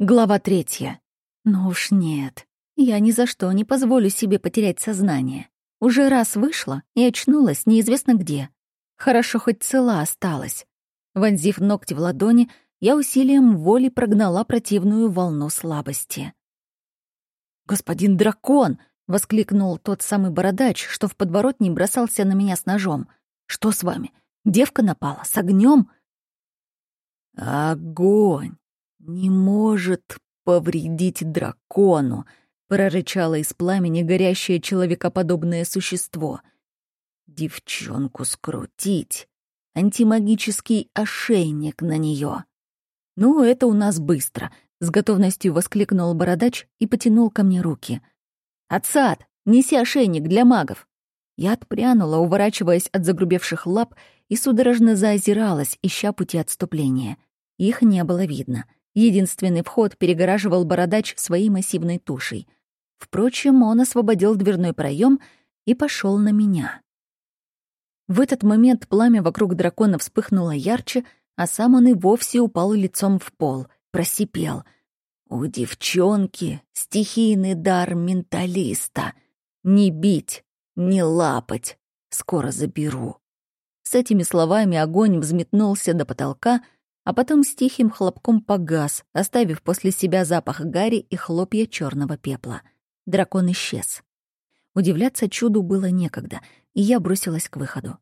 Глава третья. Ну уж нет. Я ни за что не позволю себе потерять сознание. Уже раз вышла и очнулась неизвестно где. Хорошо хоть цела осталась. Вонзив ногти в ладони, я усилием воли прогнала противную волну слабости. «Господин дракон!» — воскликнул тот самый бородач, что в подворотне бросался на меня с ножом. «Что с вами? Девка напала? С огнем? «Огонь! Не может повредить дракону!» — прорычало из пламени горящее человекоподобное существо. «Девчонку скрутить! Антимагический ошейник на нее. «Ну, это у нас быстро!» — с готовностью воскликнул бородач и потянул ко мне руки. «Отсад! Неси ошейник для магов!» Я отпрянула, уворачиваясь от загрубевших лап, и судорожно заозиралась, ища пути отступления — их не было видно. Единственный вход перегораживал бородач своей массивной тушей. Впрочем, он освободил дверной проем и пошел на меня. В этот момент пламя вокруг дракона вспыхнуло ярче, а сам он и вовсе упал лицом в пол, просипел. «У девчонки стихийный дар менталиста. Не бить, не лапать. Скоро заберу». С этими словами огонь взметнулся до потолка — а потом с тихим хлопком погас, оставив после себя запах гари и хлопья черного пепла. Дракон исчез. Удивляться чуду было некогда, и я бросилась к выходу.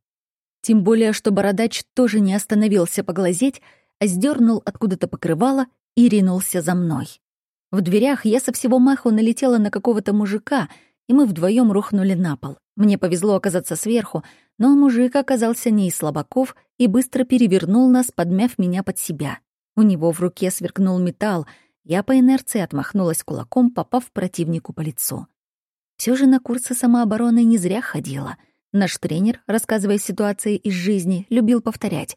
Тем более, что бородач тоже не остановился поглазеть, а сдернул откуда-то покрывало и ринулся за мной. В дверях я со всего маху налетела на какого-то мужика, и мы вдвоем рухнули на пол. Мне повезло оказаться сверху, но мужик оказался не из слабаков и быстро перевернул нас, подмяв меня под себя. У него в руке сверкнул металл, я по инерции отмахнулась кулаком, попав противнику по лицу. Все же на курсы самообороны не зря ходила. Наш тренер, рассказывая ситуации из жизни, любил повторять.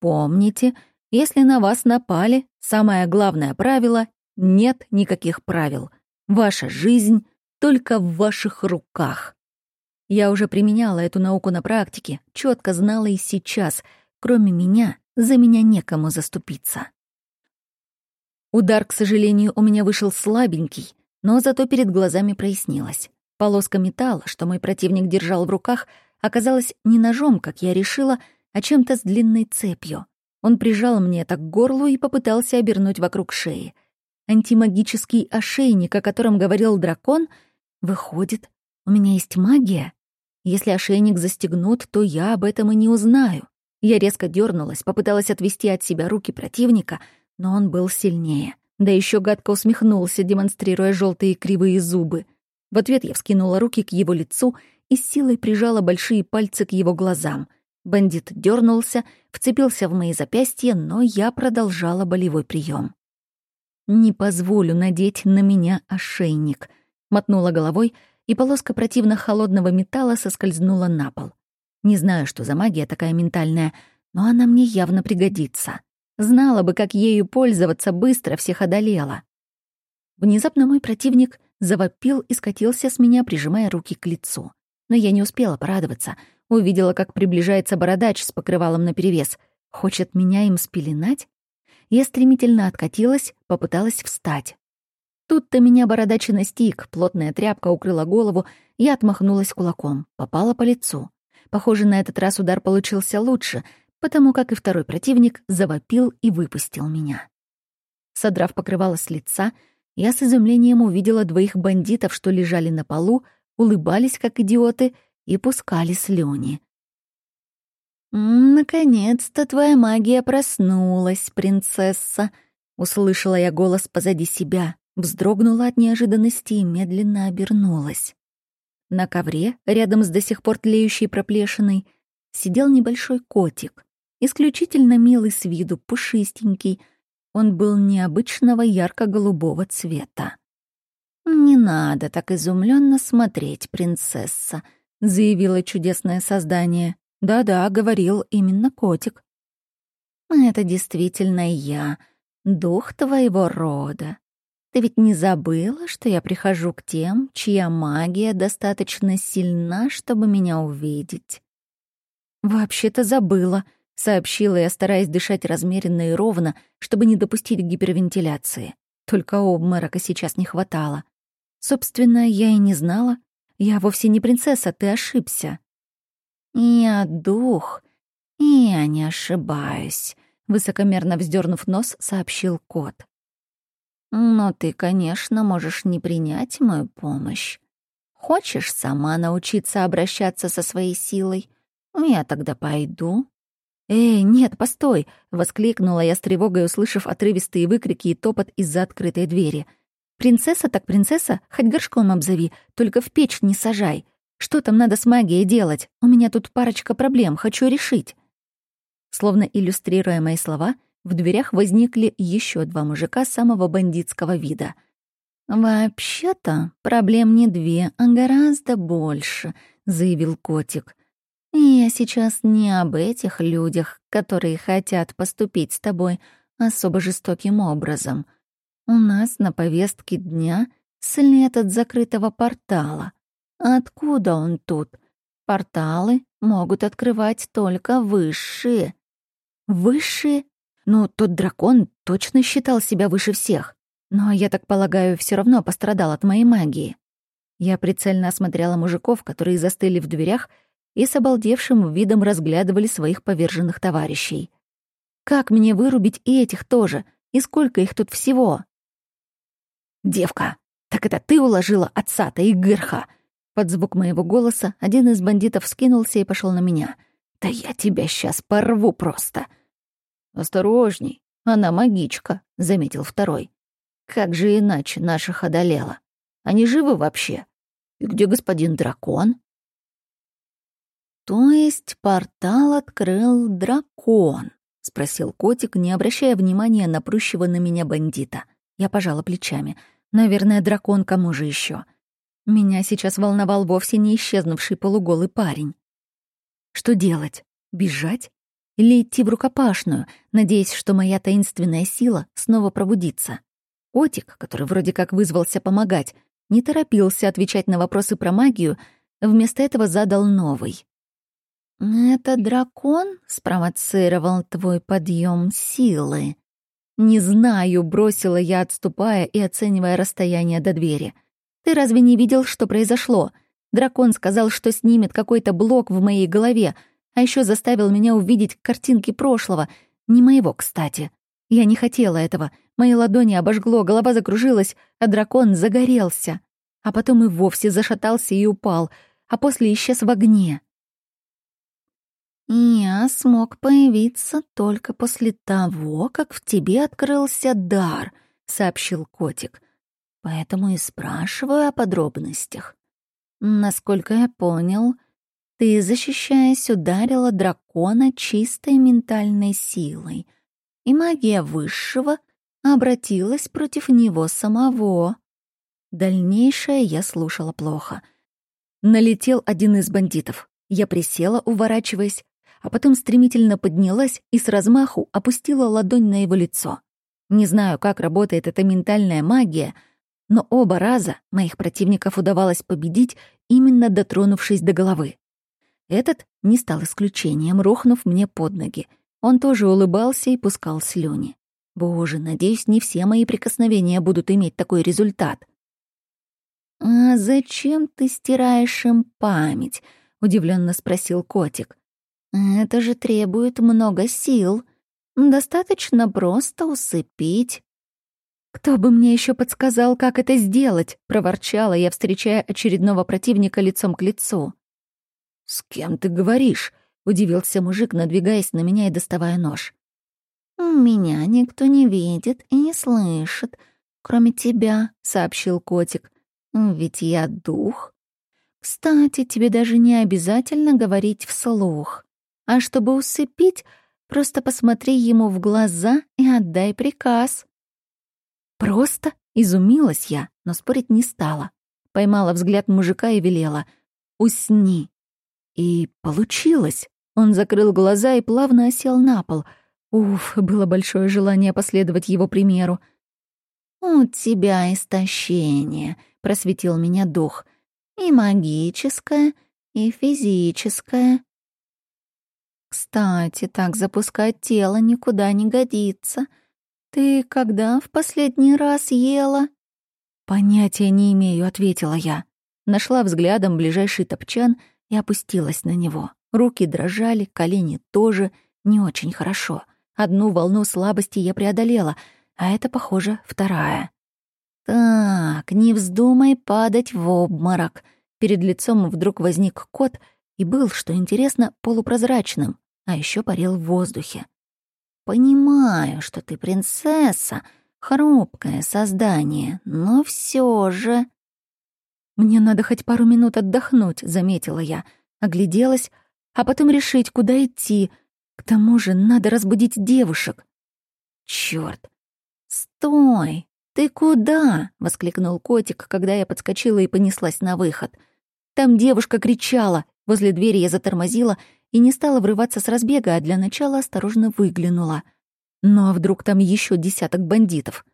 «Помните, если на вас напали, самое главное правило — нет никаких правил. Ваша жизнь только в ваших руках». Я уже применяла эту науку на практике, четко знала и сейчас, кроме меня, за меня некому заступиться. Удар, к сожалению, у меня вышел слабенький, но зато перед глазами прояснилось. Полоска металла, что мой противник держал в руках, оказалась не ножом, как я решила, а чем-то с длинной цепью. Он прижал мне это к горлу и попытался обернуть вокруг шеи. Антимагический ошейник, о котором говорил дракон, выходит, у меня есть магия? Если ошейник застегнут, то я об этом и не узнаю. Я резко дернулась, попыталась отвести от себя руки противника, но он был сильнее. Да еще гадко усмехнулся, демонстрируя желтые кривые зубы. В ответ я вскинула руки к его лицу и с силой прижала большие пальцы к его глазам. Бандит дернулся, вцепился в мои запястья, но я продолжала болевой прием. «Не позволю надеть на меня ошейник», — мотнула головой, и полоска противно холодного металла соскользнула на пол. Не знаю, что за магия такая ментальная, но она мне явно пригодится. Знала бы, как ею пользоваться, быстро всех одолела. Внезапно мой противник завопил и скатился с меня, прижимая руки к лицу. Но я не успела порадоваться. Увидела, как приближается бородач с покрывалом наперевес. Хочет меня им спеленать? Я стремительно откатилась, попыталась встать. Тут-то меня бородачи настиг, плотная тряпка укрыла голову, я отмахнулась кулаком, попала по лицу. Похоже, на этот раз удар получился лучше, потому как и второй противник завопил и выпустил меня. Содрав покрывало с лица, я с изумлением увидела двоих бандитов, что лежали на полу, улыбались как идиоты и пускали слюни. «Наконец-то твоя магия проснулась, принцесса», — услышала я голос позади себя вздрогнула от неожиданности и медленно обернулась. На ковре, рядом с до сих пор тлеющей проплешиной, сидел небольшой котик, исключительно милый с виду, пушистенький. Он был необычного ярко-голубого цвета. «Не надо так изумленно смотреть, принцесса», — заявило чудесное создание. «Да-да», — говорил именно котик. «Это действительно я, дух твоего рода. Ты ведь не забыла, что я прихожу к тем, чья магия достаточно сильна, чтобы меня увидеть?» «Вообще-то забыла», — сообщила я, стараясь дышать размеренно и ровно, чтобы не допустить гипервентиляции. только обморока сейчас не хватало. Собственно, я и не знала. Я вовсе не принцесса, ты ошибся. Я дух, и я не ошибаюсь, высокомерно вздернув нос, сообщил кот. Но ты, конечно, можешь не принять мою помощь. Хочешь сама научиться обращаться со своей силой? Я тогда пойду. «Эй, нет, постой!» — воскликнула я с тревогой, услышав отрывистые выкрики и топот из-за открытой двери. «Принцесса так принцесса, хоть горшком обзови, только в печь не сажай. Что там надо с магией делать? У меня тут парочка проблем, хочу решить». Словно иллюстрируя мои слова, в дверях возникли еще два мужика самого бандитского вида. «Вообще-то проблем не две, а гораздо больше», — заявил котик. Я сейчас не об этих людях, которые хотят поступить с тобой особо жестоким образом. У нас на повестке дня след от закрытого портала. Откуда он тут? Порталы могут открывать только высшие. Высшие? Ну, тот дракон точно считал себя выше всех. Но, я так полагаю, все равно пострадал от моей магии. Я прицельно осмотрела мужиков, которые застыли в дверях, и с обалдевшим видом разглядывали своих поверженных товарищей. «Как мне вырубить и этих тоже? И сколько их тут всего?» «Девка, так это ты уложила отца-то и Гырха?» Под звук моего голоса один из бандитов скинулся и пошел на меня. «Да я тебя сейчас порву просто!» «Осторожней, она магичка», — заметил второй. «Как же иначе наших одолела? Они живы вообще? И где господин дракон?» «То есть портал открыл дракон?» — спросил котик, не обращая внимания на прущего на меня бандита. Я пожала плечами. «Наверное, дракон кому же еще? Меня сейчас волновал вовсе не исчезнувший полуголый парень. Что делать? Бежать? Или идти в рукопашную, надеясь, что моя таинственная сила снова пробудится? Котик, который вроде как вызвался помогать, не торопился отвечать на вопросы про магию, вместо этого задал новый. «Это дракон спровоцировал твой подъем силы?» «Не знаю», — бросила я, отступая и оценивая расстояние до двери. «Ты разве не видел, что произошло? Дракон сказал, что снимет какой-то блок в моей голове, а еще заставил меня увидеть картинки прошлого, не моего, кстати. Я не хотела этого. Мои ладони обожгло, голова закружилась, а дракон загорелся. А потом и вовсе зашатался и упал, а после исчез в огне. «Я смог появиться только после того, как в тебе открылся дар», — сообщил котик. «Поэтому и спрашиваю о подробностях. Насколько я понял, ты, защищаясь, ударила дракона чистой ментальной силой, и магия высшего обратилась против него самого». Дальнейшее я слушала плохо. Налетел один из бандитов. Я присела, уворачиваясь, а потом стремительно поднялась и с размаху опустила ладонь на его лицо. Не знаю, как работает эта ментальная магия, но оба раза моих противников удавалось победить, именно дотронувшись до головы. Этот не стал исключением, рухнув мне под ноги. Он тоже улыбался и пускал слюни. Боже, надеюсь, не все мои прикосновения будут иметь такой результат. «А зачем ты стираешь им память?» — удивленно спросил котик. Это же требует много сил. Достаточно просто усыпить. «Кто бы мне еще подсказал, как это сделать?» — проворчала я, встречая очередного противника лицом к лицу. «С кем ты говоришь?» — удивился мужик, надвигаясь на меня и доставая нож. «Меня никто не видит и не слышит, кроме тебя», — сообщил котик. «Ведь я дух. Кстати, тебе даже не обязательно говорить вслух. А чтобы усыпить, просто посмотри ему в глаза и отдай приказ. Просто изумилась я, но спорить не стала. Поймала взгляд мужика и велела. «Усни». И получилось. Он закрыл глаза и плавно осел на пол. Уф, было большое желание последовать его примеру. «У тебя истощение», — просветил меня дух. «И магическое, и физическое. Кстати, так запускать тело никуда не годится. «Ты когда в последний раз ела?» «Понятия не имею», — ответила я. Нашла взглядом ближайший топчан и опустилась на него. Руки дрожали, колени тоже, не очень хорошо. Одну волну слабости я преодолела, а это, похоже, вторая. «Так, не вздумай падать в обморок». Перед лицом вдруг возник кот и был, что интересно, полупрозрачным, а еще парил в воздухе. «Понимаю, что ты принцесса, хрупкое создание, но все же...» «Мне надо хоть пару минут отдохнуть», — заметила я. Огляделась, а потом решить, куда идти. К тому же надо разбудить девушек. Чёрт! Стой! Ты куда? воскликнул котик, когда я подскочила и понеслась на выход. Там девушка кричала. Возле двери я затормозила и не стала врываться с разбега, а для начала осторожно выглянула. Ну а вдруг там еще десяток бандитов?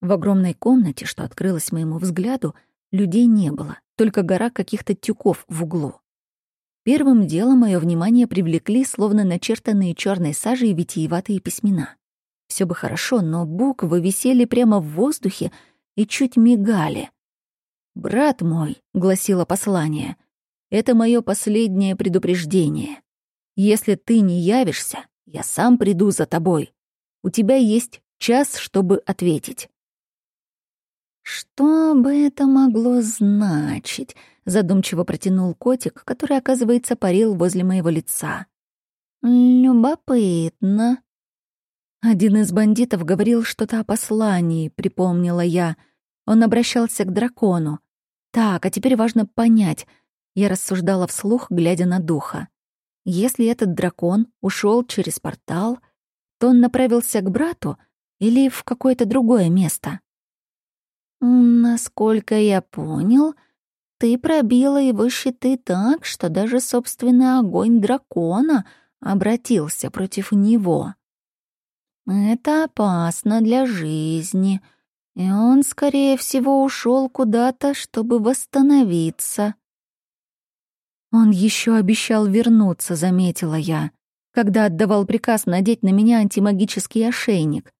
В огромной комнате, что открылась моему взгляду, людей не было, только гора каких-то тюков в углу. Первым делом мое внимание привлекли словно начертанные черной сажей витиеватые письмена. Все бы хорошо, но буквы висели прямо в воздухе и чуть мигали. «Брат мой», — гласило послание, — «это мое последнее предупреждение. Если ты не явишься, я сам приду за тобой. У тебя есть час, чтобы ответить». «Что бы это могло значить?» — задумчиво протянул котик, который, оказывается, парил возле моего лица. «Любопытно». Один из бандитов говорил что-то о послании, припомнила я. Он обращался к дракону. Так, а теперь важно понять. Я рассуждала вслух, глядя на духа. Если этот дракон ушел через портал, то он направился к брату или в какое-то другое место? «Насколько я понял, ты пробила его щиты так, что даже собственный огонь дракона обратился против него. Это опасно для жизни, и он, скорее всего, ушел куда-то, чтобы восстановиться». «Он еще обещал вернуться», — заметила я, когда отдавал приказ надеть на меня антимагический ошейник.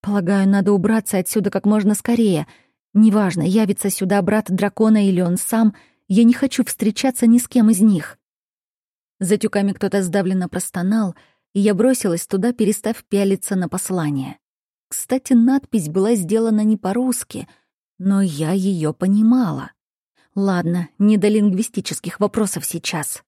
«Полагаю, надо убраться отсюда как можно скорее», — Неважно, явится сюда брат дракона или он сам, я не хочу встречаться ни с кем из них. За тюками кто-то сдавленно простонал, и я бросилась туда, перестав пялиться на послание. Кстати, надпись была сделана не по-русски, но я ее понимала. Ладно, не до лингвистических вопросов сейчас.